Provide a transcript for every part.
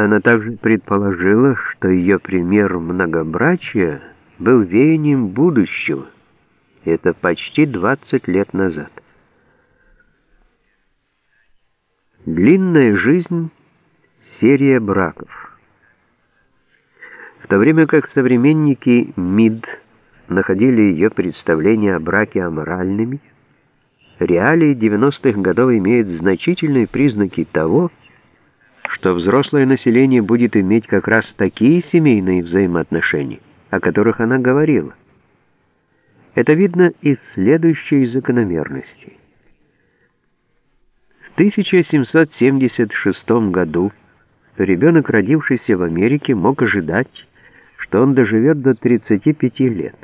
Она также предположила, что ее пример многобрачия был веянием будущего. Это почти 20 лет назад. Длинная жизнь — серия браков. В то время как современники МИД находили ее представления о браке аморальными, реалии 90-х годов имеют значительные признаки того, что взрослое население будет иметь как раз такие семейные взаимоотношения, о которых она говорила. Это видно из следующей закономерности. В 1776 году ребенок, родившийся в Америке, мог ожидать, что он доживет до 35 лет.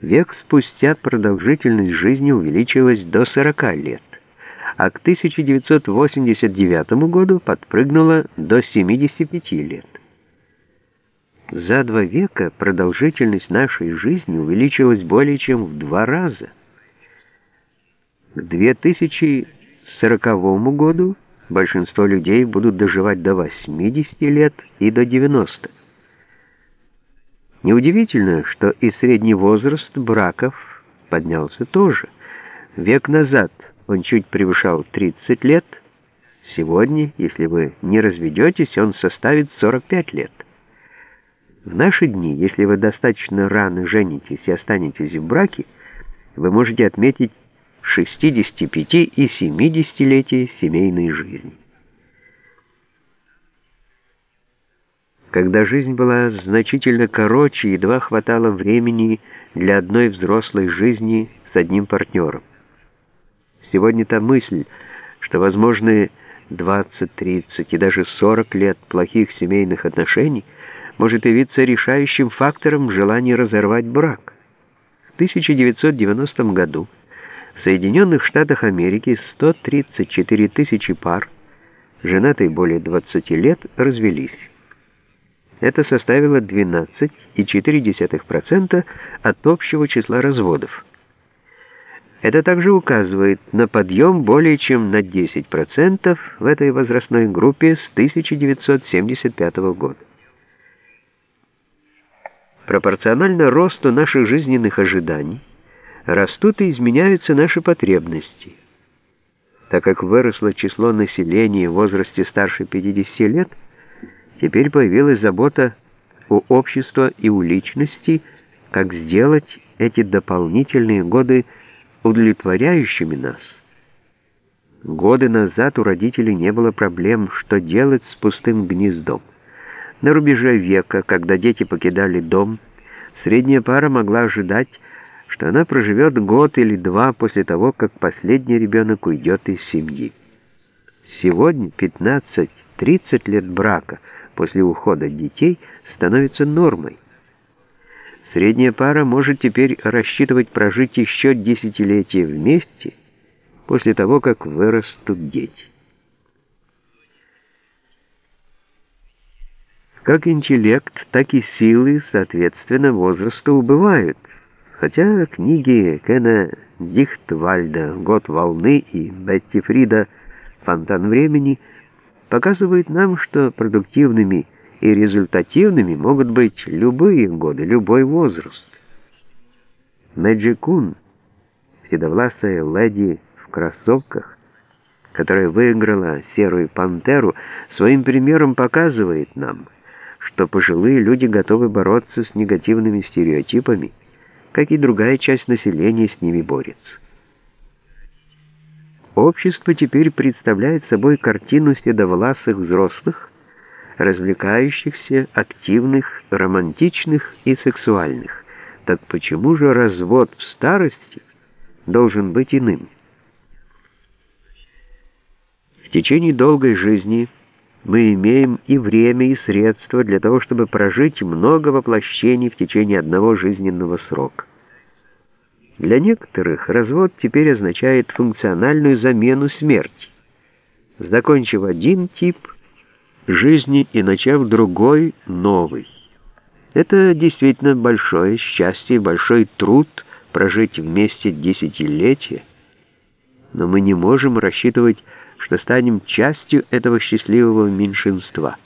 Век спустя продолжительность жизни увеличилась до 40 лет а к 1989 году подпрыгнула до 75 лет. За два века продолжительность нашей жизни увеличилась более чем в два раза. К 2040 году большинство людей будут доживать до 80 лет и до 90. Неудивительно, что и средний возраст браков поднялся тоже. Век назад – он чуть превышал 30 лет. Сегодня, если вы не разведетесь, он составит 45 лет. В наши дни, если вы достаточно рано женитесь и останетесь в браке, вы можете отметить 65 и 70-летие семейной жизни. Когда жизнь была значительно короче, едва хватало времени для одной взрослой жизни с одним партнером. Сегодня та мысль, что возможны 20, 30 и даже 40 лет плохих семейных отношений, может явиться решающим фактором желания разорвать брак. В 1990 году в Соединенных Штатах Америки 134 тысячи пар, женатые более 20 лет, развелись. Это составило 12,4% от общего числа разводов. Это также указывает на подъем более чем на 10% в этой возрастной группе с 1975 года. Пропорционально росту наших жизненных ожиданий растут и изменяются наши потребности. Так как выросло число населения в возрасте старше 50 лет, теперь появилась забота у общества и у личности, как сделать эти дополнительные годы удовлетворяющими нас. Годы назад у родителей не было проблем, что делать с пустым гнездом. На рубеже века, когда дети покидали дом, средняя пара могла ожидать, что она проживет год или два после того, как последний ребенок уйдет из семьи. Сегодня 15-30 лет брака после ухода детей становится нормой. Средняя пара может теперь рассчитывать прожить еще десятилетия вместе после того, как вырастут дети. Как интеллект, так и силы, соответственно, возраста убывают, хотя книги Кена Дихтвальда «Год волны» и Бетти Фрида «Фонтан времени» показывают нам, что продуктивными – и результативными могут быть любые годы, любой возраст. Мэджи Кун, седовласая леди в кроссовках, которая выиграла «Серую пантеру», своим примером показывает нам, что пожилые люди готовы бороться с негативными стереотипами, как и другая часть населения с ними борется. Общество теперь представляет собой картину седовласых взрослых, развлекающихся, активных, романтичных и сексуальных. Так почему же развод в старости должен быть иным? В течение долгой жизни мы имеем и время, и средства для того, чтобы прожить много воплощений в течение одного жизненного срока. Для некоторых развод теперь означает функциональную замену смерти. Закончив один тип – жизни и начав другой, новый. Это действительно большое счастье, большой труд прожить вместе десятилетия, но мы не можем рассчитывать, что станем частью этого счастливого меньшинства.